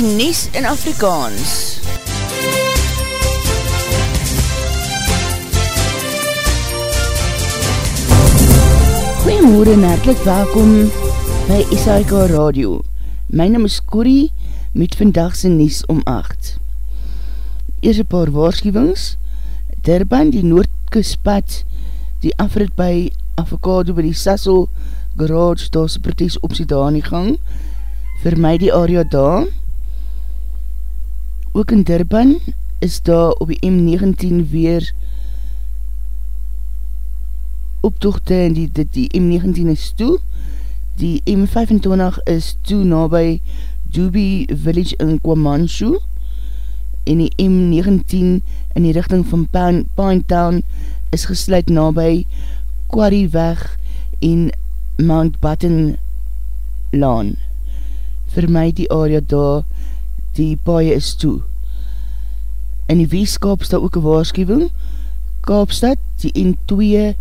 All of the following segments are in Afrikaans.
die Nies in Afrikaans. Goeiemorgen en hartelijk welkom by SAIK Radio. My naam is Corrie met vandagse Nies om 8. Eers een paar waarschuwings. Durban, die Noordkuspad, die afrit by Avocado by die Sassel Garage, daar is protest optie daar aan die gang. My die area daar. Ook in Durban is daar op die M19 weer optochte en die, die, die M19 is toe. Die M25 is toe na by Doobie Village in Kwamanshu en die M19 in die richting van Pine Town is gesluit na by Quarry Weg en Mountbatten Laan. Vir my die area daar, die paie is toe. In die Weeskaap sta ook een waarschuwing. Kaapstad, die N2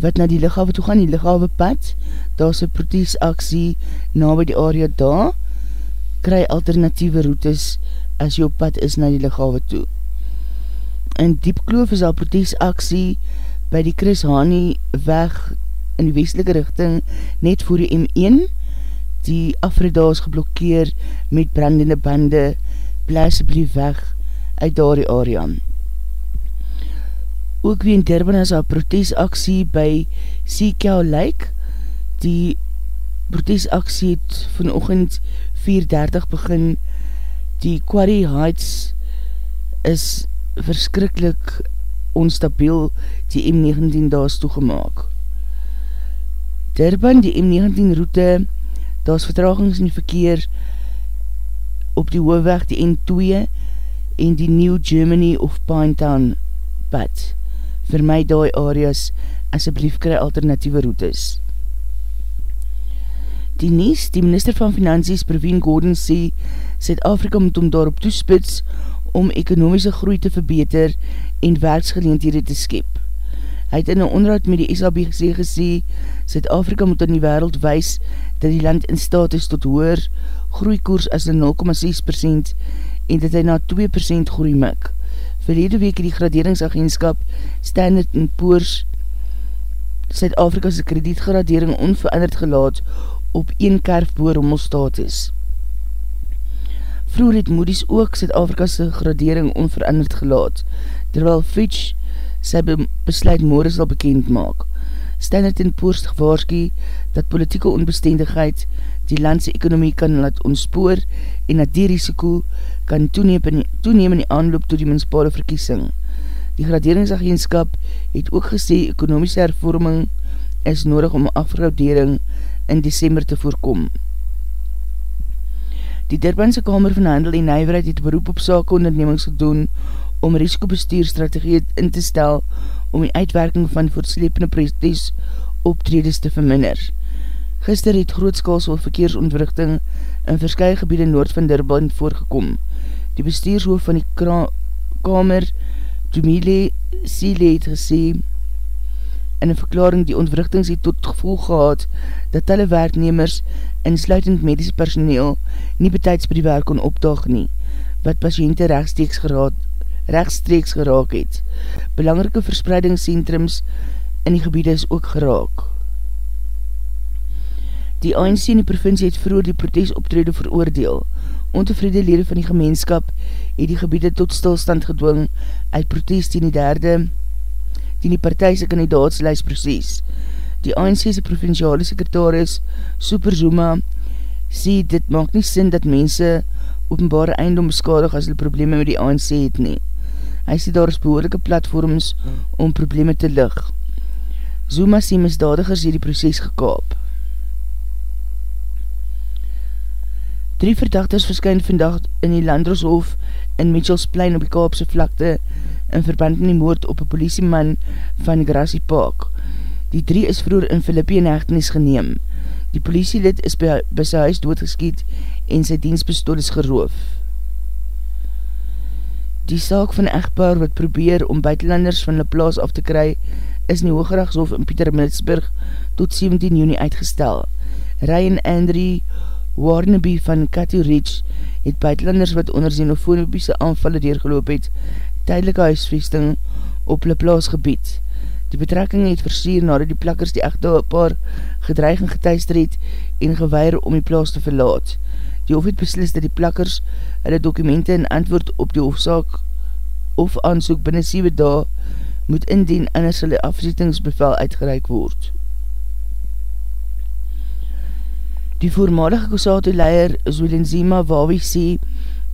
wat na die lichawe toe gaan, die lichawe pad, daar is een protesaksie na by die area daar, kry alternatieve routes as jou pad is na die lichawe toe. In Diepkloof is al protesaksie by die Chris Hani weg in die westelike richting net voor die M1 die afridaas geblokkeer met brandende bande bly asblief weg uit daar die area. Ook wie in Durban is al protesaksie by Seekel Lake die protesaksie het vanochtend 4.30 begin die Quarry Heights is verskrikkelijk onstabiel die M19 daas toegemaak. Durban, die M19 route, daar is vertragings in die verkeer op die hoofweg, die N2 en die New Germany of Pinetown pad. Vir my daai areas, asjeblief kry alternatieve routes. Die Nies, die minister van Finansies, Praveen Gordon, sê, Zuid-Afrika moet om daarop toespits om ekonomiese groei te verbeter en werksgeleendhede te skep. Hy het in een onderhoud met die SABC gesê, Zuid-Afrika moet aan die wereld wees dat die land in staat is tot hoer groeikoers as 0,6% en dat hy na 2% groei mik. Verlede week die graderingsagentskap Standard Poor's Zuid-Afrika's kredietgradering onveranderd gelaat op een kerf boor hommelstatus. Vroeger het Moody's ook Zuid-Afrika's gradering onveranderd gelaat, terwyl Fitch sy besluit morgen sal bekend maak. Standard en Poorst gewaarski dat politieke onbestendigheid die landse ekonomie kan laat ontspoor en dat die risiko kan toeneem in die aanloop to die menspale verkiesing. Die graderingsagentskap het ook gesê ekonomische hervorming is nodig om afgraudering in december te voorkom. Die Durbanse Kamer van Handel en Nijverheid het beroep op sake ondernemings gedoen om risikobestuurstrategie in te stel om die uitwerking van voortslepende prestes optredes te verminder. Gister het grootskaalsel verkeersontwrichting in verskye gebiede noord van Durban voorgekom. Die bestuurshoof van die Kamer, Tumile Sile, het gesê in een verklaring die ontwrichtings het tot gevolg gehad dat alle werknemers, insluitend medische personeel, nie betijds by die werk kon opdag nie, wat patiënte rechtsteeks geraad rechtstreeks geraak het. Belangrike verspreidingscentrums in die gebiede is ook geraak. Die ANC in die provincie het vroeger die protesoptrede veroordeel. Ontevrede lede van die gemeenskap het die gebiede tot stilstand gedwong uit protest in die derde die die partijse kandidaatslijsproces. Die ANC's provinciale sekretaris Super Zuma sê dit maak nie sin dat mense openbare eindom beskadig as hulle probleme met die ANC het nie. Hy sê daar is behoorlijke platforms om probleme te lig. Zuma sê misdadigers hier die proces gekaap. Drie verdachters verskyn vandag in die Landroshof in Mitchellsplein op die Kaapse vlakte in verband met die moord op een politieman van Grassy Park. Die drie is vroeger in Filippi in hechtenis geneem. Die politielid is by, by sy huis doodgeskiet en sy dienstbestool is geroof. Die saak van echtpaar wat probeer om buitenlanders van die plaas af te kry, is in die Hoogrechtshof in Pieter Militsburg tot 17 juni uitgestel. Ryan Andrew Warnaby van Cathy Ridge het buitenlanders wat onder xenofobiese aanvalle deurgeloop het, tydelike huisvesting op hulle plaasgebied. Die betrekking het versier nadat die plakkers die echte paar gedreig en getuister het en gewaar om die plaas te verlaat. Die hof het beslis dat die plakkers hulle dokumente in antwoord op die hofzaak of aansoek binnen 7 dae moet indien anders hulle afzetingsbevel uitgereik word. Die voormalige Kosato-leier Zwilenzima Wawi sê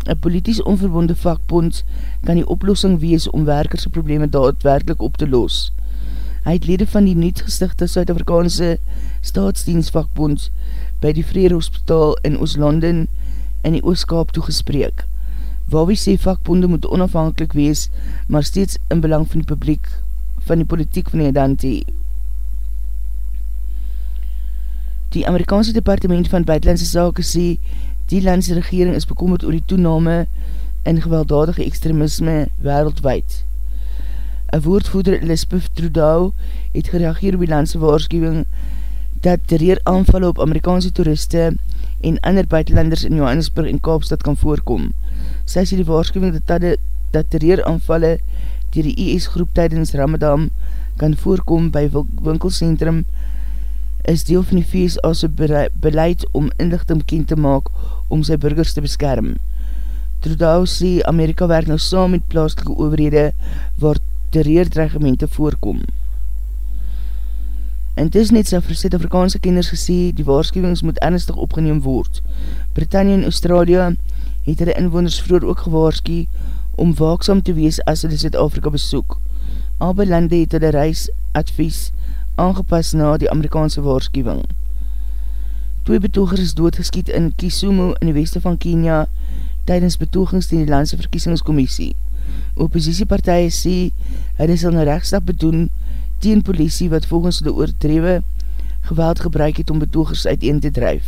een politisch onverbonde vakbond kan die oplossing wees om werkerse probleme daadwerkelijk op te los. Hy het lede van die niet gestigte Suid-Afrikaanse staatsdienstvakbond by die Vrede Hospitaal in Ooslanden in die Ooskaap toegespreek. Wawie sê vakbonde moet onafhankelijk wees, maar steeds in belang van die publiek, van die politiek van die Adante. Die Amerikaanse departement van buitenlandse sake sê, die landse regering is bekommerd oor die toename in gewelddadige extremisme wereldwijd. Een woordvoeder Elizabeth Trudeau het gereageer op die landse waarschuwing dat terreer aanvallen op Amerikaanse toeriste en ander buitenlanders in Johannesburg en Kaapstad kan voorkom. Sy sê die waarschuwing dat, dat, dat terreer aanvallen dier die IS groep tydens Ramadan kan voorkom by winkelcentrum is deel van die feest as een beleid om inlichting bekend te maak om sy burgers te beskerm. Trudeau sê Amerika werk nou saam met plaaslike overhede waar terreerdreigemente voorkom. En het is net sy vir Suid-Afrikaanse kinders gesê, die waarschuwings moet ernstig opgeneem word. Britannia en Australië het hulle inwoners vroeger ook gewaarskie om waaksam te wees as hulle Suid-Afrika besoek. Albe lande het hulle reisadvies aangepas na die Amerikaanse waarschuwing. Twee betogers is doodgeskiet in Kisumu in die weste van Kenia tydens betogings ten die Landse Verkiesingscommissie. Oppositiepartije sê, hy sal een rechtstap bedoen teen politie wat volgens de oordrewe geweld gebruik het om betogers uiteen te drijf.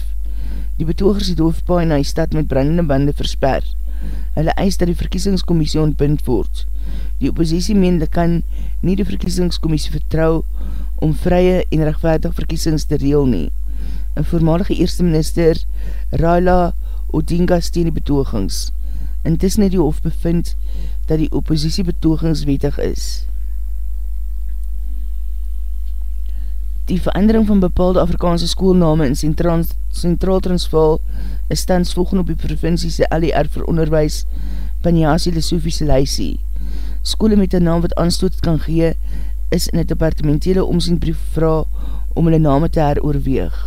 Die betogers het hoofdpaai na die stad met brandende bande versper. Hulle eis dat die verkiesingscommissie ontbind word. Die oppositie meende kan nie die verkiesingscommissie vertrou om vrye en rechtvaardig verkiesings te reel nie. Een voormalige eerste minister, Raila Odinga, steen die betogings. Intussen het die hof bevind dat die oppositie betogingswetig is. Die verandering van bepaalde Afrikaanse schoolname in Centraal, Transvaal is stans volgende op die provinciese LER vir onderwijs Panyasie Lesofiese Leisie. Skole met een naam wat aanstoot kan gee, is in het departementele omzienbrief vraag om hulle name te heroorweeg.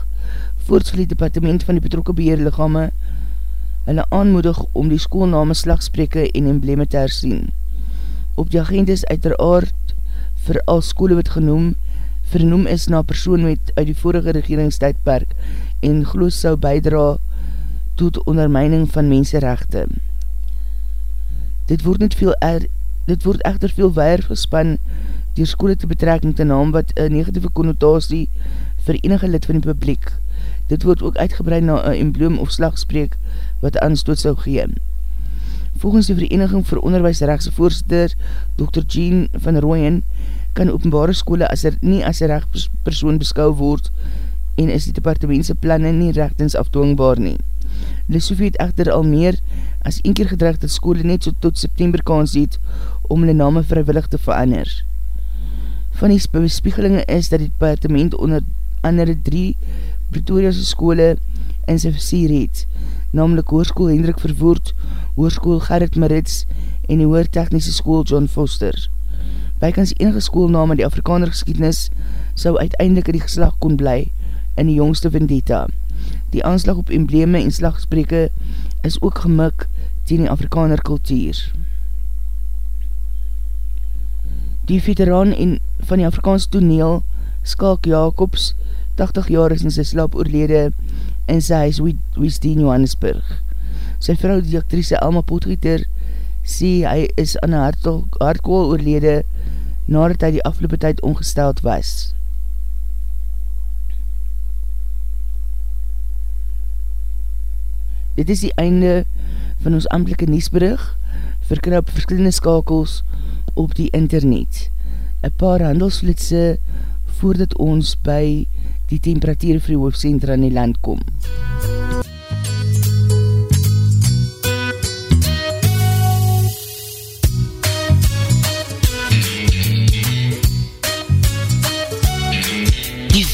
Voorts vir die departement van die betrokke beheerlichame hulle aanmoedig om die schoolname slagspreke en embleme te herzien. Op die agenda is uiteraard vir al skole wat genoem, vernoem is na persoon met uit die vorige regeringstijdperk en gloos sou bijdra tot ondermijning van menserechte. Dit word net veel er, dit word echter veel weier gespan dier skole te betrekking te naam wat een negatieve connotatie vir enige lid van die publiek. Dit word ook uitgebreid na een embloom of slagspreek wat aanstoot sou gee. Volgens die Vereniging vir Onderwijsrechtse voorzitter Dr. Jean van Rooyen kan openbare skole as er nie as een rechtpersoon beskou word en is die departementse planne nie rechtens afdwingbaar nie. Lesofie het echter al meer as een keer gedreig dat skole net so tot september kans het om hulle name vrywillig te verander. Van die bespiegelinge is dat die departement onder andere drie Pretoria's skole in sy versier het, namelijk Hoorskoel Hendrik Vervoort, Hoorskoel Gerrit Marits en die Hoortechnische School John Foster. Bykans enige schoolnaam in die Afrikaner geskiednis sou uiteindelik in die geslag kon bly in die jongste vendetta. Die aanslag op embleme en slagspreke is ook gemik teen die Afrikaner kultuur. Die veteraan en van die Afrikaanse toneel, Skalk Jacobs, 80 jaar is in sy slaap oorlede in sy huis Weesdien Johannesburg. Sy vrou die actrice Alma Potgieter sê hy is aan een hardkool oorlede nadat hy die afgelopen tyd ongesteld was. Dit is die einde van ons amtelike niesbrug verkry op verskillende skakels op die internet. Een paar handelsflitse voordat ons by die temperatuur vir die hoofdcentra in die land kom. MUZIEK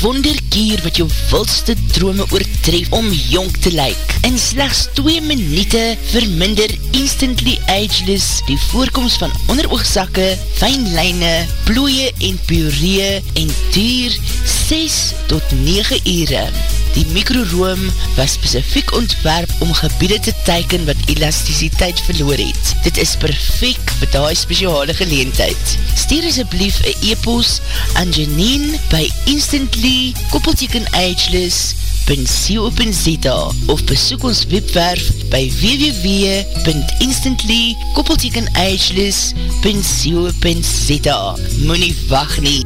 wonderkier wat jou wildste drome oortref om jong te lyk. In slechts 2 minute verminder Instantly Ageless die voorkomst van onderoogzakke, fijnlijne, plooie en puree en duur 6 tot 9 ure. Die mikroroom was specifiek ontwerp om gebiede te teiken wat elasticiteit verloor het. Dit is perfect vir die speciale geleentheid. Stuur asjeblief een e-post aan Janine by instantly koppelteken ageless.co.za of besoek ons webwerf by www.instantly koppelteken ageless.co.za Moe nie wacht nie!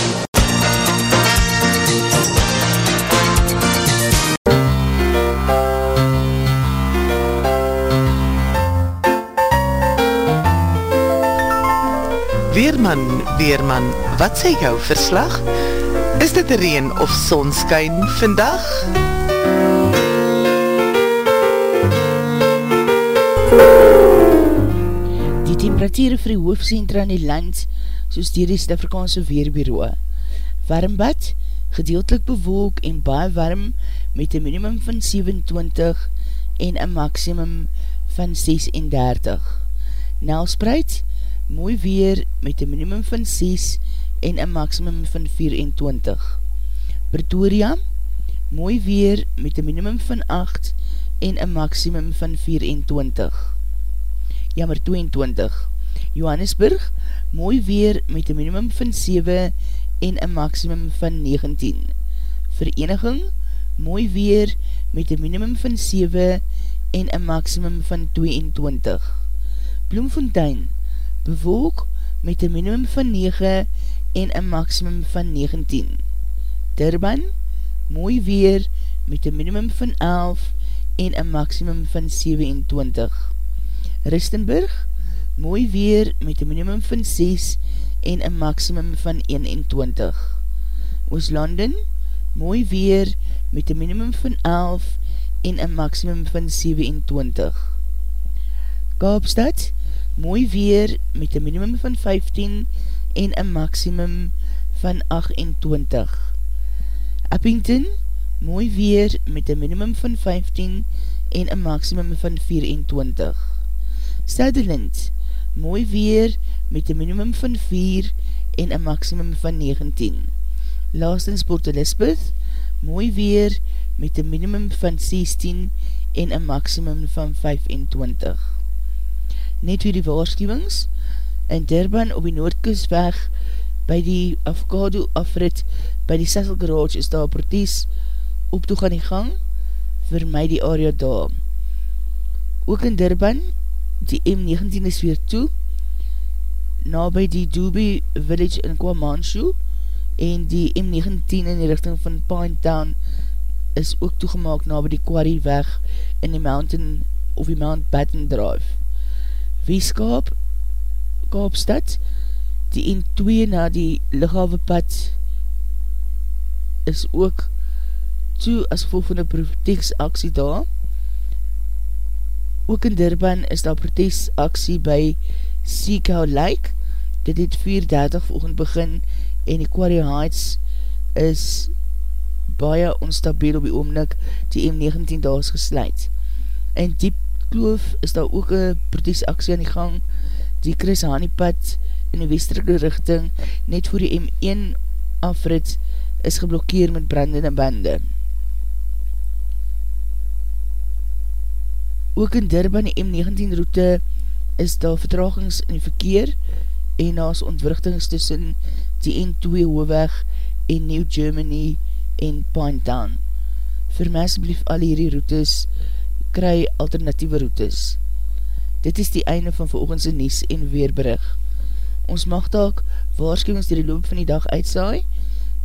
Weerman, Weerman, wat sê jou verslag? Is dit reen of sonskyn vandag? Die temperatuur vir die hoofdcentra in die land, soos dier die Stafrikaanse Weerbureau. Warmbad, gedeeltelik bewolk en baie warm met een minimum van 27 en een maximum van 36. Nelspreid, mooi weer met een minimum van 6 en een maximum van 24. Pretoria, mooi weer met een minimum van 8 en een maximum van 24. Jammer 22. Johannesburg, mooi weer met een minimum van 7 en een maximum van 19. Vereniging, mooi weer met een minimum van 7 en een maximum van 22. Bloemfontein, bewolk met een minimum van 9 en een maximum van 19. Durban, mooi weer met een minimum van 11 en een maximum van 27. Ristenburg, mooi weer met een minimum van 6 en een maximum van 21. Ooslanden, mooi weer met een minimum van 11 en een maximum van 27. Kaapstad, mooi weer met een minimum van 15 en een maximum van 28. Uppington, mooi weer met een minimum van 15 en een maximum van 24. Sutherland, mooi weer met een minimum van 4 en een maximum van 19. Laastens Port Elizabeth, mooi weer met een minimum van 16 en een maximum van 25. Net weer die waarschuwings, in Durban op die Noordkusweg by die Avocado afrit by die Cecil Garage is daar protes op toe gaan die gang vir my die area daar. Ook in Durban, die M19 is weer toe, na by die Doobie Village in Kwamanshu en die M19 in die richting van Pine Town is ook toegemaak na by die Quarry weg in die Mountain of die Mount Batten Drive. Weeskaap, Kaapstad, die N2 na die lichawe pad is ook toe as gevolg van die protesaksie daar. Ook in Durban is daar protesaksie by Seacow Lake. Dit het 4.30 volgend begin en die Quarry Heights is baie onstabiel op die oomlik die M19 daar is gesluit. In Diep Kloof is daar ook een protesaksie aan die gang. Die Chris Haniepad in die westerlijke richting net voor die M1 afrit is geblokkeer met brandende bande. Ook in Durban die M19 route is daar vertragings in die verkeer en naas ontwrichtings tussen die N2 hoofweg en New Germany en Pinetown. Vir my asblief al hierdie routes kry alternatieve routes. Dit is die einde van veroogendse nies en weerberig. Ons mag daak waarschuwings die loop van die dag uitsaai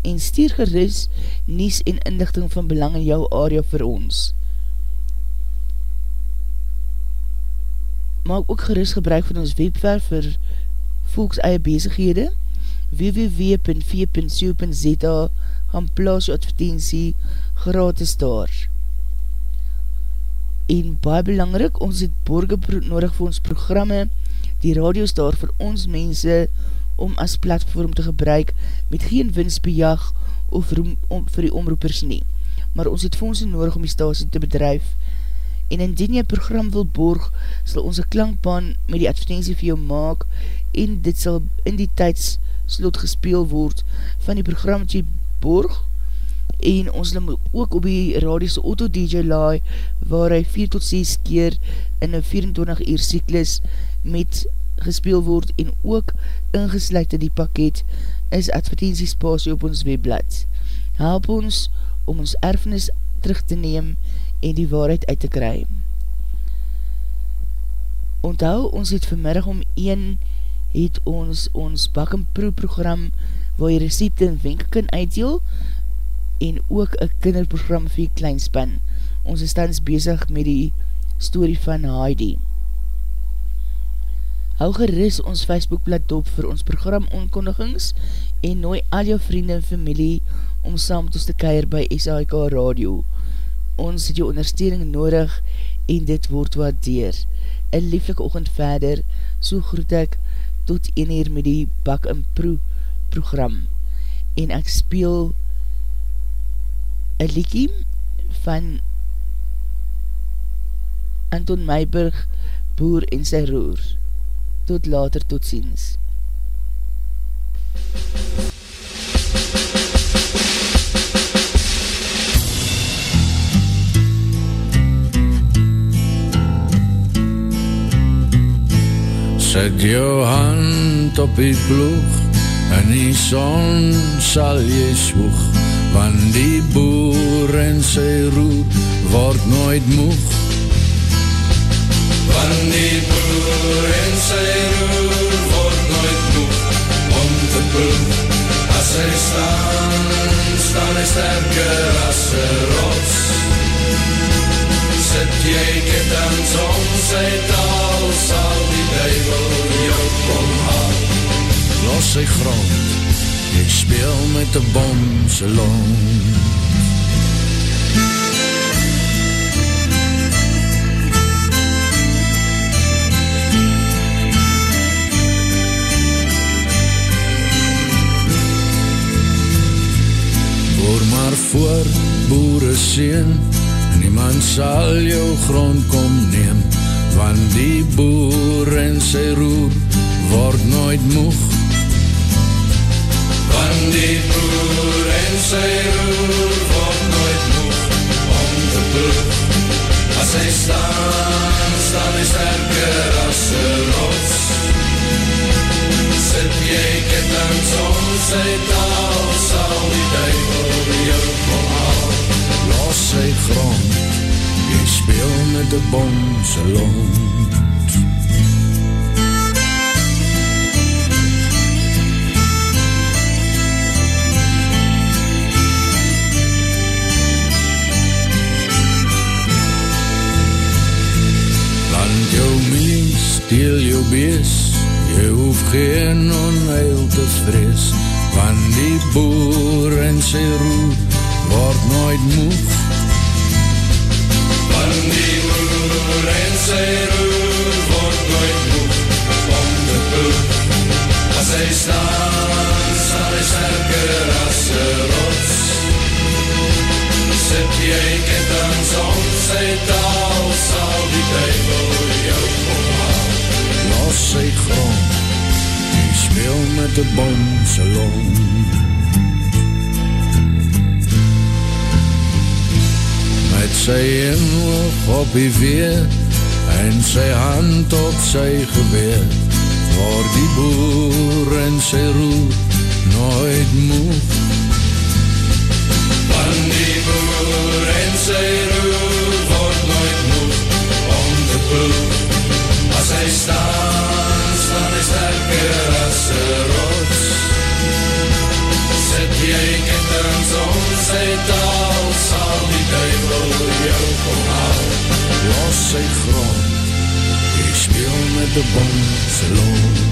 en stuur geris nies en inlichting van belang in jou area vir ons. maak ook gerust gebruik van ons webwerf vir volks eie bezighede www.v.co.za gaan plaas jou advertentie gratis daar. En baie belangrik, ons het borge nodig vir ons programme, die radio's daar vir ons mense om as platform te gebruik met geen winstbejag of roem, om, vir die omroepers nie. Maar ons het fondse nodig om die stasie te bedrijf en indien jy program wil borg, sal ons klankbaan met die advertentie vir jou maak en dit sal in die tydslot gespeel word. Van die program wat jy borg en ons sal ook op die radiose auto DJ laai waar hy 4 tot 6 keer in een 24 uur cyklus met gespeel word en ook ingesluit in die pakket is advertentiespasie op ons webblad. Help ons om ons erfenis terug te neem en die waarheid uit te kry. Onthou, ons het vanmiddag om 1 het ons ons bak en proe program waar jy recepte en wenke kan uitdeel en ook een kinderprogram vir die kleinspan. Ons is tans bezig met die story van Heidi. Hou geris ons Facebookblad op vir ons program onkondigings en nooi al jou vrienden en familie om saam met ons te keir by SHK Radio ons het jou ondersteuning nodig en dit word waardeer. Een lieflike ochend verder, so groet ek tot een hier met die Bak en Pro program. En ek speel een liekie van Anton Meiberg, Boer en sy roer. Tot later, tot ziens. Zet jou hand op die ploeg En die son sal jy swoeg Want die boer en sy roer Word nooit moeg. Want die boer en sy roer Word nooit moeg Om te ploeg As hy staan Staan hy sterker as sy rots. Sit jy ketens om sy taal Sal die duivel jou kom haal. Los sy grond speel met die bom sy long. Voor maar voor boere sien Niemand sal jou grond kom neem Want die boer en sy roer Word nooit moeg Want die boer en sy roer Word nooit moeg Om te ploeg As hy staan, staan hy sterker as een rots Sit jy ketens om sy taal Sal die duivel jou kom haal Los sy grond Jy speel met die bonse lont bees Jy hoef geen onheil te vrees Van die boer en sy roer Word nooit moeg Van die boer en sy roer Word nooit moeg Om te ploeg As hy staan Sal hy sterker as een rots Sit jy ketens om sy taal Sal die duivel met die bonse lont Met sy inhoog op die weer En sy hand op sy geweer Waar die boer en sy roer Nooit moeg Van die boer en sy sy grond. Jy speel met die bonse loon